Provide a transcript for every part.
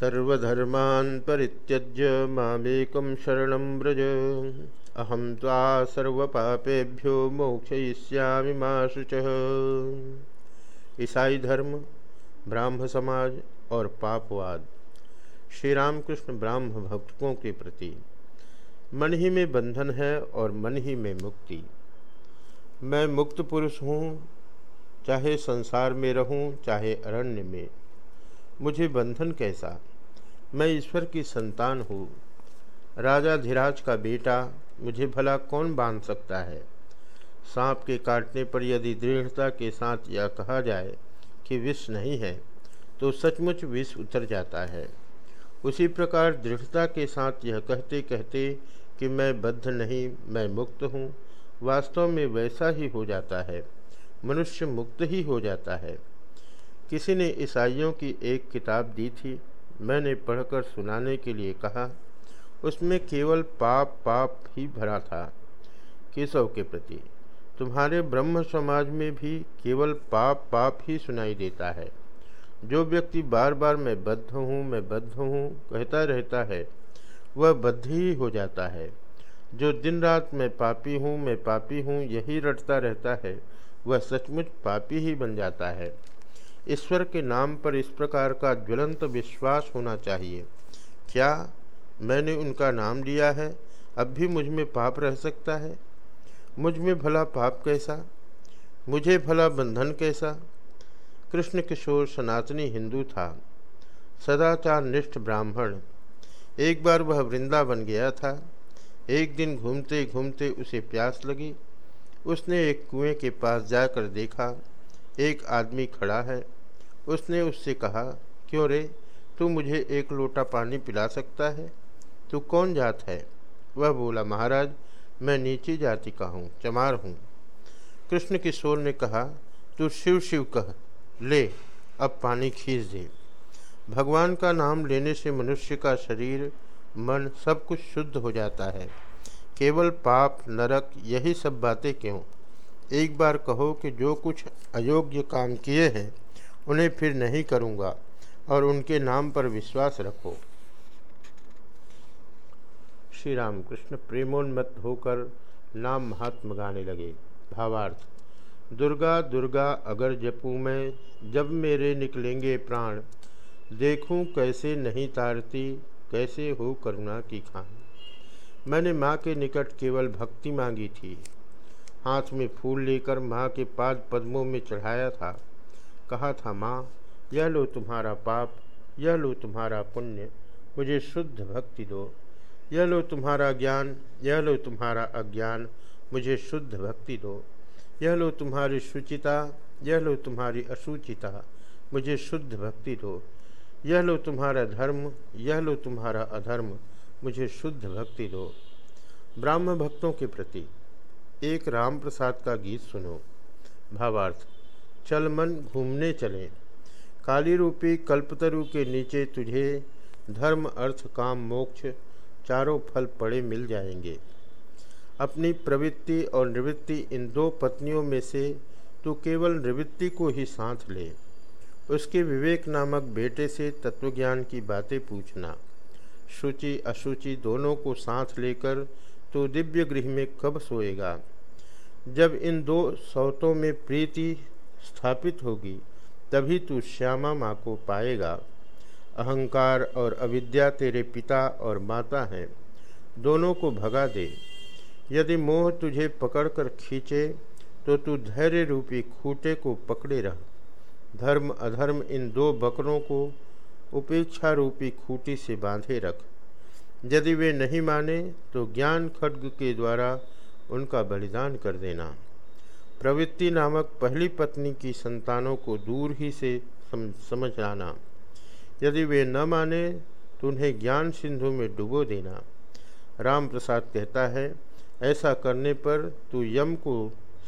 सर्वधर्मान् परित्यज्य मामेकं शरणं व्रज। अहं त्वा सर्वपापेभ्यो मोक्षयिष्यामि मा शुचः। ईसाई धर्म, ब्राह्म समाज और पापवाद। श्री रामकृष्ण ब्राह्म भक्तों के प्रति मन ही में बंधन है और मन ही में मुक्ति। मैं मुक्त पुरुष हूँ, चाहे संसार में रहूँ, चाहे अरण्य में। मुझे बंधन कैसा? मैं ईश्वर की संतान हूँ। राजा धीराज का बेटा मुझे भला कौन बाँध सकता है? सांप के काटने पर यदि दृढ़ता के साथ यह कहा जाए कि विष नहीं है तो सचमुच विष उतर जाता है। उसी प्रकार दृढ़ता के साथ यह कहते कहते कि मैं बद्ध नहीं, मैं मुक्त हूँ, वास्तव में वैसा ही हो जाता है, मनुष्य मुक्त ही हो जाता है। किसी ने ईसाइयों की एक किताब दी थी मैंने पढ़कर सुनाने के लिए कहा, उसमें केवल पाप पाप ही भरा था, केशव के प्रति। तुम्हारे ब्रह्म समाज में भी केवल पाप पाप ही सुनाई देता है। जो व्यक्ति बार बार मैं बद्ध हूँ, मैं बद्ध हूँ, कहता रहता है, वह बद्ध ही हो जाता है। जो दिन रात मैं पापी हूँ, मैं पापी हूँ, यही रटता रहता है, वह सचमुच पापी ही बन जाता है। ईश्वर के नाम पर इस प्रकार का ज्वलंत विश्वास होना चाहिए। क्या मैंने उनका नाम लिया है? अब भी मुझमें पाप रह सकता है? मुझमें भला पाप कैसा? मुझे भला बंधन कैसा? कृष्ण किशोर सनातनी हिंदू था। सदाचार निष्ठ ब्राह्मण। एक बार वह वृंदावन गया था। एक दिन घूमते घूमते उसे प्यास लगी। उसने एक कुएँ के पास जाकर देखा। एक आदमी खड़ा है। उसने उससे कहा, क्यों रे? तू मुझे एक लोटा पानी पिला सकता है? तू कौन जात है? वह बोला, महाराज, मैं नीची जाति का हूँ, चमार हूँ। कृष्ण किशोर ने कहा, तू शिव शिव कह, ले, अब पानी खींच दे। भगवान का नाम लेने से मनुष्य का शरीर, मन सब कुछ शुद्ध हो जाता है। केवल पाप, नरक, यही सब बातें क्यों? एक बार कहो कि जो कुछ अयोग्य काम किए हैं, उन्हें फिर नहीं करूँगा, और उनके नाम पर विश्वास रखो। श्री राम कृष्ण प्रेमोन्मत्त होकर नाम महात्म गाने लगे। भावार्थ, दुर्गा दुर्गा, अगर जपू मैं, जब मेरे निकलेंगे प्राण। देखूँ कैसे नहीं तारती, कैसे हो करुणा की खान। मैंने माँ के निकट केवल भक्ति मांगी थी। हाथ में फूल लेकर माँ के पाद पद्मों में चढ़ाया था। कहा था, माँ, यह लो तुम्हारा पाप, यह लो तुम्हारा पुण्य, मुझे शुद्ध भक्ति दो। यह लो तुम्हारा ज्ञान, यह लो तुम्हारा अज्ञान, मुझे शुद्ध भक्ति दो। यह लो तुम्हारी शुचिता, यह लो तुम्हारी अशुचिता, मुझे शुद्ध भक्ति दो। यह लो तुम्हारा धर्म, यह लो तुम्हारा अधर्म, मुझे शुद्ध भक्ति दो। ब्राह्म भक्तों के प्रति एक राम प्रसाद का गीत सुनो। भावार्थ, चल मन घूमने चले। काली रूपी कल्पतरु के नीचे तुझे, धर्म, अर्थ, काम, मोक्ष, चारों फल पड़े मिल जाएँगे। अपनी प्रवृत्ति और निवृत्ति इन दो पत्नियों में से तू केवल निवृत्ति को ही साथ ले। उसके विवेक नामक बेटे से तत्वज्ञान की बातें पूछना। शुचि, अशुचि दोनों को साथ लेकर तो दिव्य गृह में कब सोएगा? जब इन दो सौतों में प्रीति स्थापित होगी, तभी तू श्यामा माँ को पाएगा। अहंकार और अविद्या तेरे पिता और माता हैं, दोनों को भगा दे। यदि मोह तुझे पकड़कर खींचे तो तू धैर्य रूपी खूटे को पकड़े रह। धर्म अधर्म इन दो बकरों को उपेक्षा रूपी खूटी से बांधे रख। यदि वे नहीं माने तो ज्ञान खड्ग के द्वारा उनका बलिदान कर देना। प्रवृत्ति नामक पहली पत्नी की संतानों को दूर ही से सम, समझ लाना। यदि वे न माने तो उन्हें ज्ञान सिंधु में डुबो देना। राम प्रसाद कहता है ऐसा करने पर तू यम को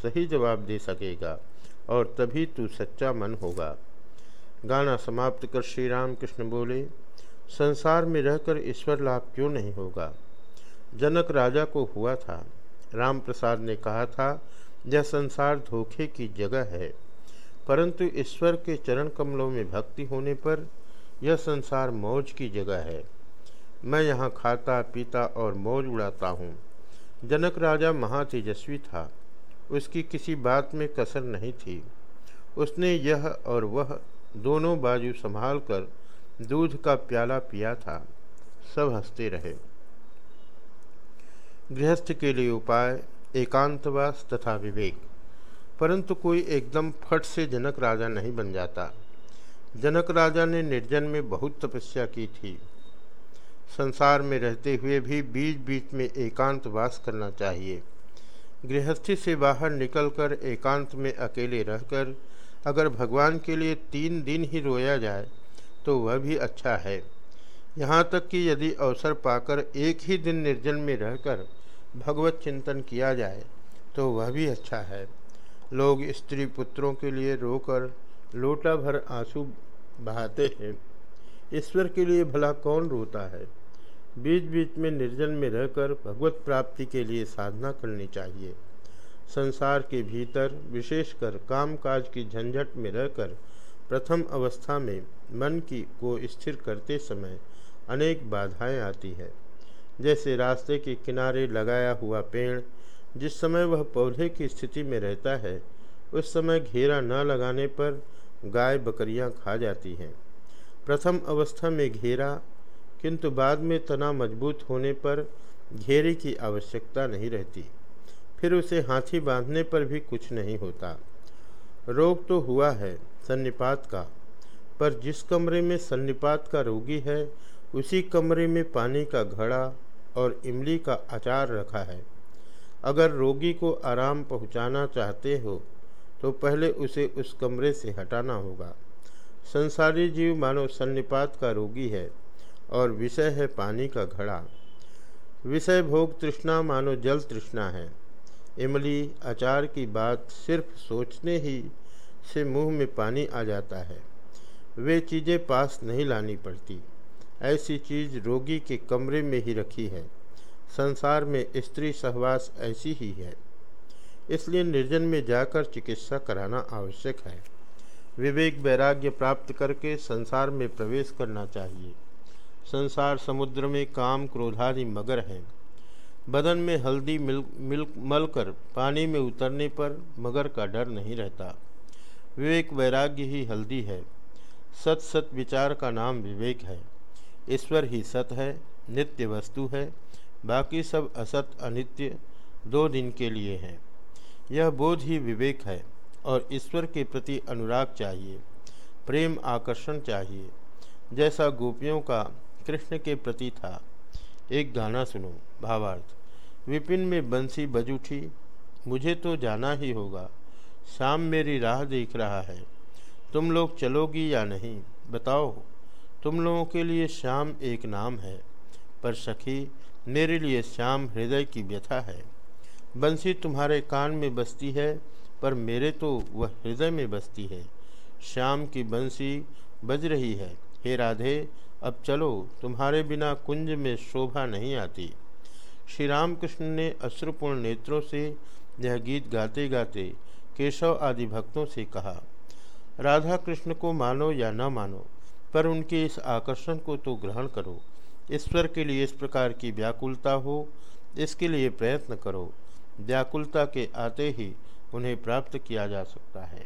सही जवाब दे सकेगा और तभी तू सच्चा मन होगा। गाना समाप्त कर श्री राम कृष्ण बोले संसार में रहकर ईश्वर लाभ क्यों नहीं होगा? जनक राजा को हुआ था। राम प्रसाद ने कहा था, यह संसार धोखे की जगह है, परंतु ईश्वर के चरण कमलों में भक्ति होने पर यह संसार मौज की जगह है। मैं यहाँ खाता, पीता और मौज उड़ाता हूँ। जनक राजा महातेजस्वी था। उसकी किसी बात में कसर नहीं थी। उसने यह और वह दोनों बाजू संभाल कर दूध का प्याला पिया था, सब हँसते रहे। गृहस्थ के लिए उपाय, एकांतवास तथा विवेक। परंतु कोई एकदम फट से जनक राजा नहीं बन जाता। जनक राजा ने निर्जन में बहुत तपस्या की थी। संसार में रहते हुए भी बीच बीच में एकांत वास करना चाहिए। गृहस्थी से बाहर निकलकर एकांत में अकेले रहकर अगर भगवान के लिए तीन दिन ही रोया जाए तो वह भी अच्छा है। यहाँ तक कि यदि अवसर पाकर एक ही दिन निर्जन में रहकर भगवत चिंतन किया जाए तो वह भी अच्छा है। लोग स्त्री पुत्रों के लिए रोकर लोटा भर आँसू बहाते हैं। ईश्वर के लिए भला कौन रोता है? बीच बीच में निर्जन में रहकर भगवत प्राप्ति के लिए साधना करनी चाहिए। संसार के भीतर विशेषकर कामकाज की झंझट में रहकर प्रथम अवस्था में मन की को स्थिर करते समय अनेक बाधाएँ आती है। जैसे रास्ते के किनारे लगाया हुआ पेड़, जिस समय वह पौधे की स्थिति में रहता है, उस समय घेरा न लगाने पर गाय बकरियाँ खा जाती हैं। प्रथम अवस्था में घेरा, किंतु बाद में तना मज़बूत होने पर घेरे की आवश्यकता नहीं रहती। फिर उसे हाथी बांधने पर भी कुछ नहीं होता। रोग तो हुआ है सन्निपात का। पर जिस कमरे में सन्निपात का रोगी है, उसी कमरे में पानी का घड़ा और इमली का अचार रखा है। अगर रोगी को आराम पहुंचाना चाहते हो तो पहले उसे उस कमरे से हटाना होगा। संसारी जीव मानो सन्निपात का रोगी है और विषय है पानी का घड़ा। विषय भोग तृष्णा मानो जल तृष्णा है। इमली, अचार की बात सिर्फ़ सोचने ही से मुँह में पानी आ जाता है। वे चीज़ें पास नहीं लानी पड़ती। ऐसी चीज़ रोगी के कमरे में ही रखी है। संसार में स्त्री सहवास ऐसी ही है। इसलिए निर्जन में जाकर चिकित्सा कराना आवश्यक है। विवेक वैराग्य प्राप्त करके संसार में प्रवेश करना चाहिए। संसार समुद्र में काम क्रोधादि मगर हैं। बदन में हल्दी मिल मिल, मलकर पानी में उतरने पर मगर का डर नहीं रहता। विवेक वैराग्य ही हल्दी है। सत सत विचार का नाम विवेक है। ईश्वर ही सत है, नित्य वस्तु है, बाकी सब असत, अनित्य दो दिन के लिए हैं। यह बोध ही विवेक है और ईश्वर के प्रति अनुराग चाहिए, प्रेम आकर्षण चाहिए। जैसा गोपियों का कृष्ण के प्रति था। एक गाना सुनो, भावार्थ। विपिन में बंसी बज उठी, मुझे तो जाना ही होगा। शाम मेरी राह देख रहा है। तुम लोग चलोगी या नहीं, बताओ। तुम लोगों के लिए श्याम एक नाम है, पर सखी, मेरे लिए श्याम हृदय की व्यथा है। बंसी तुम्हारे कान में बसती है, पर मेरे तो वह हृदय में बसती है। श्याम की बंसी बज रही है। हे राधे, अब चलो, तुम्हारे बिना कुंज में शोभा नहीं आती। श्री रामकृष्ण ने अश्रुपूर्ण नेत्रों से यह गीत गाते गाते केशव आदि भक्तों से कहा, राधा कृष्ण को मानो या न मानो, पर उनके इस आकर्षण को तो ग्रहण करो। ईश्वर के लिए इस प्रकार की व्याकुलता हो, इसके लिए प्रयत्न करो। व्याकुलता के आते ही उन्हें प्राप्त किया जा सकता है।